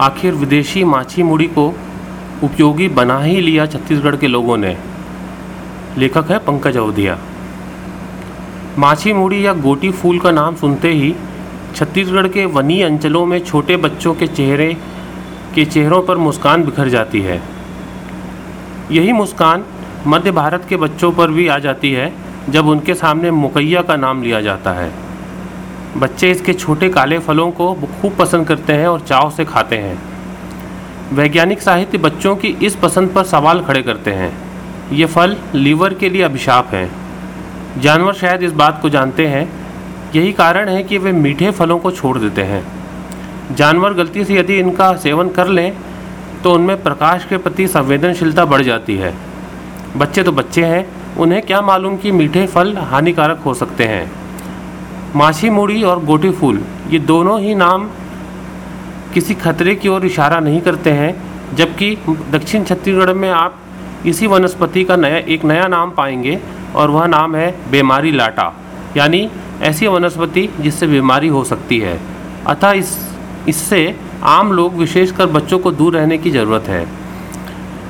आखिर विदेशी माछी मुड़ी को उपयोगी बना ही लिया छत्तीसगढ़ के लोगों ने। लेखक है पंकज अवधिया। माछी मुड़ी या गोटी फूल का नाम सुनते ही छत्तीसगढ़ के वनी अंचलों में छोटे बच्चों के चेहरे के चेहरों पर मुस्कान बिखर जाती है। यही मुस्कान मध्य भारत के बच्चों पर भी आ जाती है, जब उनके सामने मुकैया का नाम लिया जाता है। बच्चे इसके छोटे काले फलों को खूब पसंद करते हैं और चाव से खाते हैं। वैज्ञानिक साहित्य बच्चों की इस पसंद पर सवाल खड़े करते हैं। ये फल लीवर के लिए अभिशाप हैं। जानवर शायद इस बात को जानते हैं, यही कारण है कि वे मीठे फलों को छोड़ देते हैं। जानवर गलती से यदि इनका सेवन कर लें तो उनमें प्रकाश के प्रति संवेदनशीलता बढ़ जाती है। बच्चे तो बच्चे हैं, उन्हें क्या मालूम कि मीठे फल हानिकारक हो सकते हैं। माछी मुड़ी और गोटी फूल, ये दोनों ही नाम किसी खतरे की ओर इशारा नहीं करते हैं, जबकि दक्षिण छत्तीसगढ़ में आप इसी वनस्पति का नया, एक नया नाम पाएँगे, और वह नाम है बेमारी लाटा, यानी ऐसी वनस्पति जिससे बीमारी हो सकती है। अतः इस, इससे आम लोग विशेषकर बच्चों को दूर रहने की ज़रूरत है।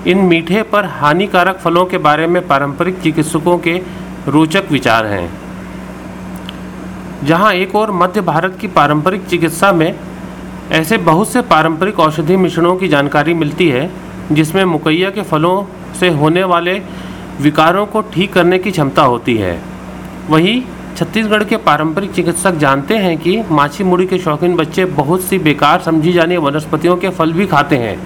इन मीठे पर हानिकारक फलों के बारे में पारंपरिक चिकित्सकों के रोचक विचार हैं। जहाँ एक और मध्य भारत की पारंपरिक चिकित्सा में ऐसे बहुत से पारंपरिक औषधि मिश्रणों की जानकारी मिलती है, जिसमें मुकैया के फलों से होने वाले विकारों को ठीक करने की क्षमता होती है। वहीं छत्तीसगढ़ के पारंपरिक चिकित्सक जानते हैं कि माछी मुड़ी के शौकीन बच्चे बहुत सी बेकार समझी जाने वनस्पतियों के फल भी खाते हैं।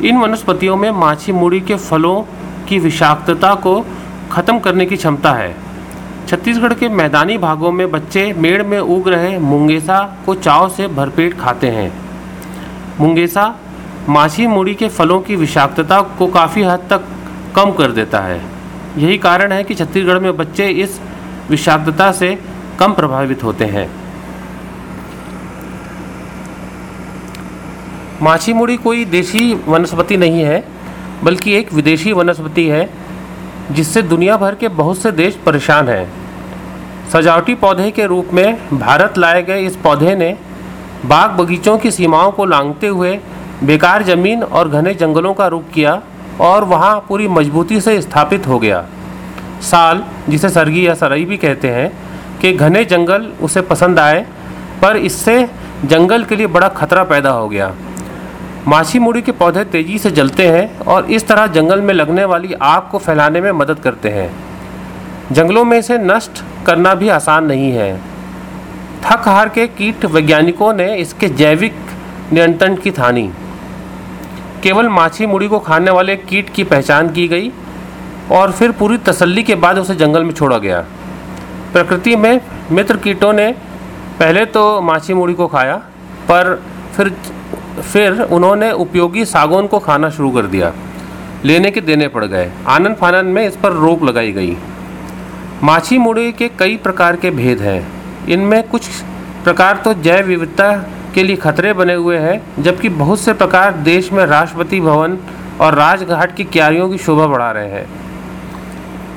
इन वनस्पतियों में माछी मुड़ी के फलों की विषाक्तता को ख़त्म करने की क्षमता है। छत्तीसगढ़ के मैदानी भागों में बच्चे मेड़ में उग रहे मुंगेसा को चाव से भरपेट खाते हैं। मुंगेसा माछी मुड़ी के फलों की विषाक्तता को काफ़ी हद तक कम कर देता है। यही कारण है कि छत्तीसगढ़ में बच्चे इस विषाक्तता से कम प्रभावित होते हैं। माछी मुड़ी कोई देशी वनस्पति नहीं है, बल्कि एक विदेशी वनस्पति है जिससे दुनिया भर के बहुत से देश परेशान हैं। सजावटी पौधे के रूप में भारत लाए गए इस पौधे ने बाग बगीचों की सीमाओं को लांघते हुए बेकार ज़मीन और घने जंगलों का रुख किया और वहाँ पूरी मजबूती से स्थापित हो गया। साल, जिसे सरगी या सरई भी कहते हैं, कि घने जंगल उसे पसंद आए, पर इससे जंगल के लिए बड़ा खतरा पैदा हो गया। माछी मुड़ी के पौधे तेज़ी से जलते हैं और इस तरह जंगल में लगने वाली आग को फैलाने में मदद करते हैं। जंगलों में इसे नष्ट करना भी आसान नहीं है। थक हार के कीट वैज्ञानिकों ने इसके जैविक नियंत्रण की ठानी केवल माछी मुड़ी को खाने वाले कीट की पहचान की गई और फिर पूरी तसल्ली के बाद उसे जंगल में छोड़ा गया। प्रकृति में मित्र कीटों ने पहले तो माछी मुड़ी को खाया, पर फिर फिर उन्होंने उपयोगी सागौन को खाना शुरू कर दिया। लेने के देने पड़ गए। आनंद फानन में इस पर रोक लगाई गई। माछी मुड़ी के कई प्रकार के भेद हैं। इनमें कुछ प्रकार तो जैव विविधता के लिए खतरे बने हुए हैं, जबकि बहुत से प्रकार देश में राष्ट्रपति भवन और राजघाट की क्यारियों की शोभा बढ़ा रहे हैं।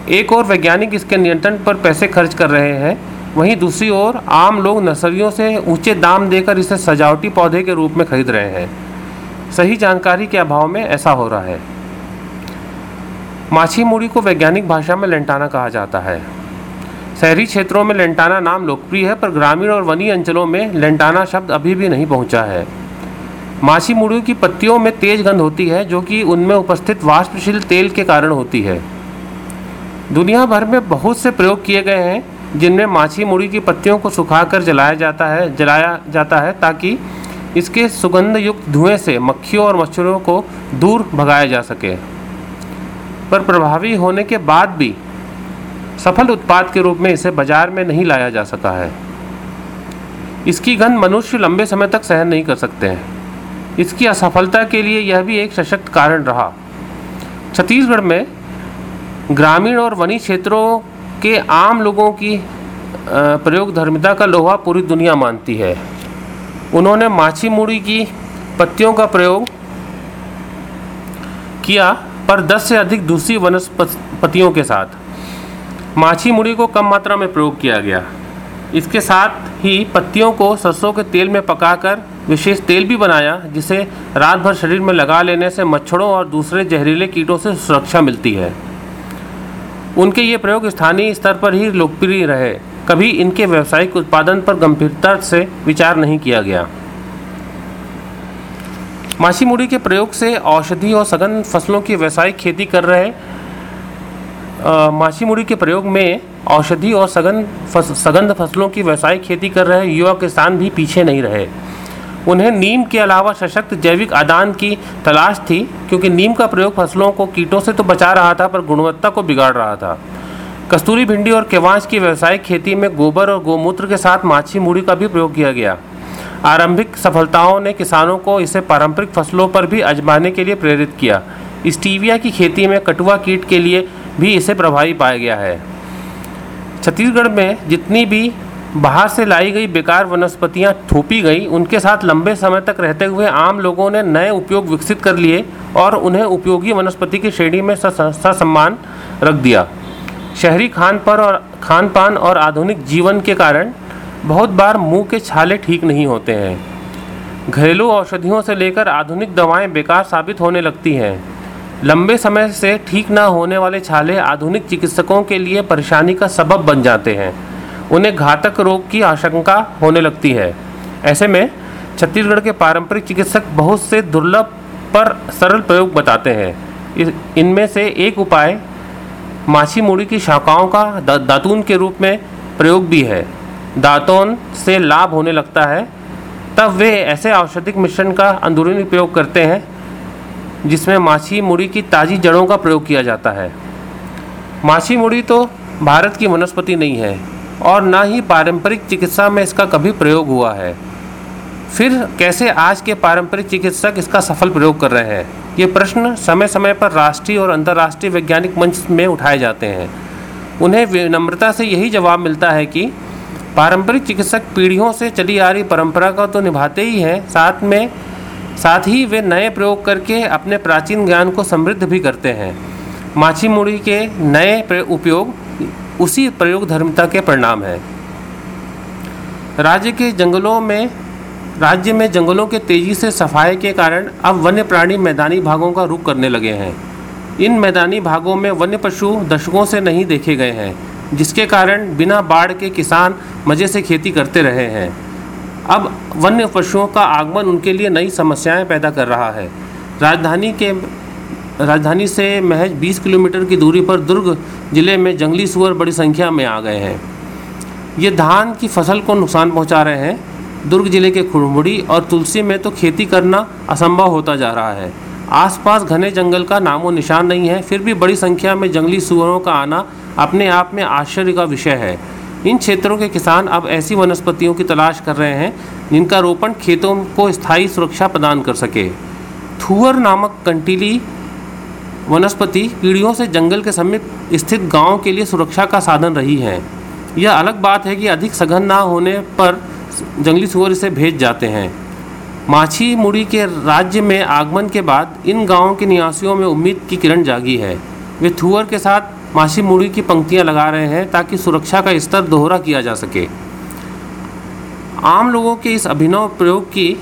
एक और वैज्ञानिक इसके नियंत्रण पर पैसे खर्च कर रहे हैं। वहीं दूसरी ओर आम लोग नर्सरियों से ऊँचे दाम देकर इसे सजावटी पौधे के रूप में खरीद रहे हैं। सही जानकारी के अभाव में ऐसा हो रहा है। माछी मुड़ी को वैज्ञानिक भाषा में लेंटाना कहा जाता है। शहरी क्षेत्रों में लेंटाना नाम लोकप्रिय है, पर ग्रामीण और वनी अंचलों में लेंटाना शब्द अभी भी नहीं पहुँचा है। माछी मुड़ी की पत्तियों में तेज गंध होती है, जो कि उनमें उपस्थित वाष्पशील तेल के कारण होती है। दुनिया भर में बहुत से प्रयोग किए गए हैं जिनमें माछी मुड़ी की पत्तियों को सुखाकर जलाया जाता है, जलाया जाता है ताकि इसके सुगंध युक्त धुएँ से मक्खियों और मच्छरों को दूर भगाया जा सके। पर प्रभावी होने के बाद भी सफल उत्पाद के रूप में इसे बाज़ार में नहीं लाया जा सका है। इसकी गंध मनुष्य लंबे समय तक सहन नहीं कर सकते हैं। इसकी असफलता के लिए यह भी एक सशक्त कारण रहा। छत्तीसगढ़ में ग्रामीण और वनी क्षेत्रों के आम लोगों की प्रयोग धर्मिता का लोहा पूरी दुनिया मानती है। उन्होंने माछी मुड़ी की पत्तियों का प्रयोग किया, पर 10 से अधिक दूसरी वनस्पतियों के साथ। माछी मुड़ी को कम मात्रा में प्रयोग किया गया। इसके साथ ही पत्तियों को सरसों के तेल में पकाकर विशेष तेल भी बनाया, जिसे रात भर शरीर में लगा लेने से मच्छरों और दूसरे जहरीले कीटों से सुरक्षा मिलती है। उनके ये प्रयोग स्थानीय स्तर पर ही लोकप्रिय रहे। कभी इनके व्यावसायिक उत्पादन पर गंभीरता से विचार नहीं किया गया। माछी मुड़ी के प्रयोग से औषधि और सघन फ़सलों की व्यावसायिक खेती कर रहे मुड़ी के प्रयोग में औषधि और सघन सघन फ़सलों की व्यावसायिक खेती कर रहे युवा किसान भी पीछे नहीं रहे। उन्हें नीम के अलावा सशक्त जैविक आदान की तलाश थी, क्योंकि नीम का प्रयोग फ़सलों को कीटों से तो बचा रहा था, पर गुणवत्ता को बिगाड़ रहा था। कस्तूरी भिंडी और केवांश की व्यावसायिक खेती में गोबर और गोमूत्र के साथ माछी मूड़ी का भी प्रयोग किया गया। आरंभिक सफलताओं ने किसानों को इसे पारंपरिक फ़सलों पर भी आजमाने के लिए प्रेरित किया। स्टीविया की खेती में कटुआ कीट के लिए भी इसे प्रभावी पाया गया है। छत्तीसगढ़ में जितनी भी बाहर से लाई गई बेकार वनस्पतियाँ थोपी गई। उनके साथ लंबे समय तक रहते हुए आम लोगों ने नए उपयोग विकसित कर लिए और उन्हें उपयोगी वनस्पति की श्रेणी में ससम्मान रख दिया। शहरी खान पर और खान पान और आधुनिक जीवन के कारण बहुत बार मुँह के छाले ठीक नहीं होते हैं। घरेलू औषधियों से लेकर आधुनिक दवाएँ बेकार साबित होने लगती हैं। लंबे समय से ठीक ना होने वाले छाले आधुनिक चिकित्सकों के लिए परेशानी का सबब बन जाते हैं। उन्हें घातक रोग की आशंका होने लगती है। ऐसे में छत्तीसगढ़ के पारंपरिक चिकित्सक बहुत से दुर्लभ पर सरल प्रयोग बताते हैं। इनमें से एक उपाय माछी मूड़ी की शाखाओं का दा, दातून के रूप में प्रयोग भी है। दातून से लाभ होने लगता है तब वे ऐसे औषधिक मिश्रण का अंदरूनी प्रयोग करते हैं जिसमें माछी मुड़ी की ताज़ी जड़ों का प्रयोग किया जाता है। माछी मुड़ी तो भारत की वनस्पति नहीं है और ना ही पारंपरिक चिकित्सा में इसका कभी प्रयोग हुआ है। फिर कैसे आज के पारंपरिक चिकित्सक इसका सफल प्रयोग कर रहे हैं? ये प्रश्न समय समय पर राष्ट्रीय और अंतर्राष्ट्रीय वैज्ञानिक मंच में उठाए जाते हैं। उन्हें विनम्रता से यही जवाब मिलता है कि पारंपरिक चिकित्सक पीढ़ियों से चली आ रही परंपरा का तो निभाते ही हैं, साथ में, साथ ही वे नए प्रयोग करके अपने प्राचीन ज्ञान को समृद्ध भी करते हैं। माछी मुड़ी के नए उपयोग उसी प्रयोग धर्मिता के परिणाम है। राज्य के जंगलों में राज्य में जंगलों के तेज़ी से सफ़ाई के कारण अब वन्य प्राणी मैदानी भागों का रुख करने लगे हैं। इन मैदानी भागों में वन्य पशु दशकों से नहीं देखे गए हैं, जिसके कारण बिना बाढ़ के किसान मज़े से खेती करते रहे हैं। अब वन्य पशुओं का आगमन उनके लिए नई समस्याएँ पैदा कर रहा है। राजधानी के राजधानी से महज 20 किलोमीटर की दूरी पर दुर्ग ज़िले में जंगली सुअर बड़ी संख्या में आ गए हैं। ये धान की फ़सल को नुकसान पहुँचा रहे हैं। दुर्ग ज़िले के खुड़मुड़ी और तुलसी में तो खेती करना असंभव होता जा रहा है। आसपास घने जंगल का नामो निशान नहीं है, फिर भी बड़ी संख्या में जंगली सुअरों का आना अपने आप में आश्चर्य का विषय है। इन क्षेत्रों के किसान अब ऐसी वनस्पतियों की तलाश कर रहे हैं, जिनका रोपण खेतों को स्थायी सुरक्षा प्रदान कर सके। थुअर नामक कंटीली वनस्पति पीढ़ियों से जंगल के समीप स्थित गाँव के लिए सुरक्षा का साधन रही है। यह अलग बात है कि अधिक सघन ना होने पर जंगली सुअर इसे भेज जाते हैं। माछी मुड़ी के राज्य में आगमन के बाद इन गाँवों के निवासियों में उम्मीद की किरण जागी है। वे थुअर के साथ माछी मुड़ी की पंक्तियाँ लगा रहे हैं ताकि सुरक्षा का स्तर दोहरा किया जा सके। आम लोगों के इस अभिनव प्रयोग की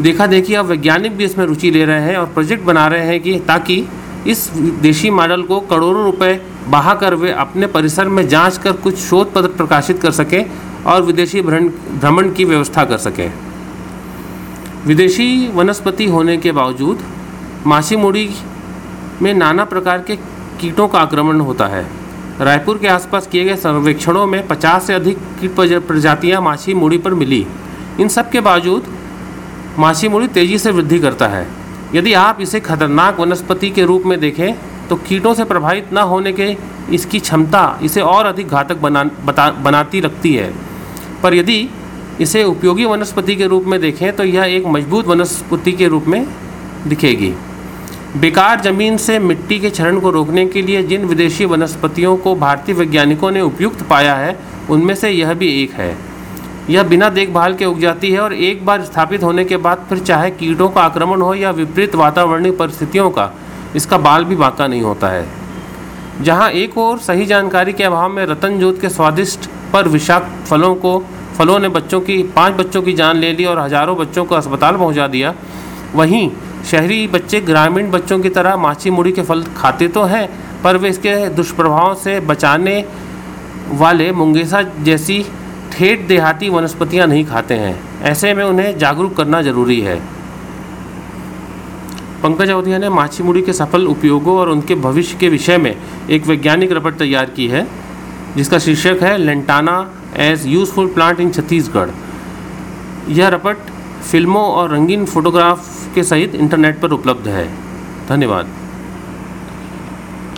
देखा देखी अब वैज्ञानिक भी इसमें रुचि ले रहे हैं और प्रोजेक्ट बना रहे हैं कि ताकि इस देशी मॉडल को करोड़ों रुपए बहा कर वे अपने परिसर में जाँच कर कुछ शोध पत्र प्रकाशित कर सकें और विदेशी भ्रमण की व्यवस्था कर सकें। विदेशी वनस्पति होने के बावजूद माछी मुड़ी में नाना प्रकार के कीटों का आक्रमण होता है। रायपुर के आसपास किए गए सर्वेक्षणों में 50 से अधिक कीट प्रज- प्रजातियाँ माछी मुड़ी पर मिली। इन सब के बावजूद माछी मुड़ी तेज़ी से वृद्धि करता है। यदि आप इसे खतरनाक वनस्पति के रूप में देखें तो कीटों से प्रभावित न होने के इसकी क्षमता इसे और अधिक घातक बना, बता, बनाती रखती है। पर यदि इसे उपयोगी वनस्पति के रूप में देखें तो यह एक मज़बूत वनस्पति के रूप में दिखेगी। बेकार ज़मीन से मिट्टी के क्षरण को रोकने के लिए जिन विदेशी वनस्पतियों को भारतीय वैज्ञानिकों ने उपयुक्त पाया है, उनमें से यह भी एक है। यह बिना देखभाल के उग जाती है और एक बार स्थापित होने के बाद फिर चाहे कीटों का आक्रमण हो या विपरीत वातावरणीय परिस्थितियों का, इसका बाल भी बांका नहीं होता है। जहाँ एक और सही जानकारी के अभाव में रतन जोत के स्वादिष्ट पर विषाक्त फलों को, फलों ने बच्चों की, पाँच बच्चों की जान ले ली और हज़ारों बच्चों को अस्पताल पहुँचा दिया। वहीं शहरी बच्चे ग्रामीण बच्चों की तरह माछी मुड़ी के फल खाते तो हैं, पर वे इसके दुष्प्रभावों से बचाने वाले मुंगेसा जैसी ठेठ देहाती वनस्पतियाँ नहीं खाते हैं। ऐसे में उन्हें जागरूक करना ज़रूरी है। पंकज अवधिया ने माछी मुड़ी के सफल उपयोगों और उनके भविष्य के विषय में एक वैज्ञानिक रपट तैयार की है, जिसका शीर्षक है, lantana as useful plant in Chhattisgarh. यह रपट फ़िल्मों और रंगीन फोटोग्राफ के सहित इंटरनेट पर उपलब्ध है। धन्यवाद।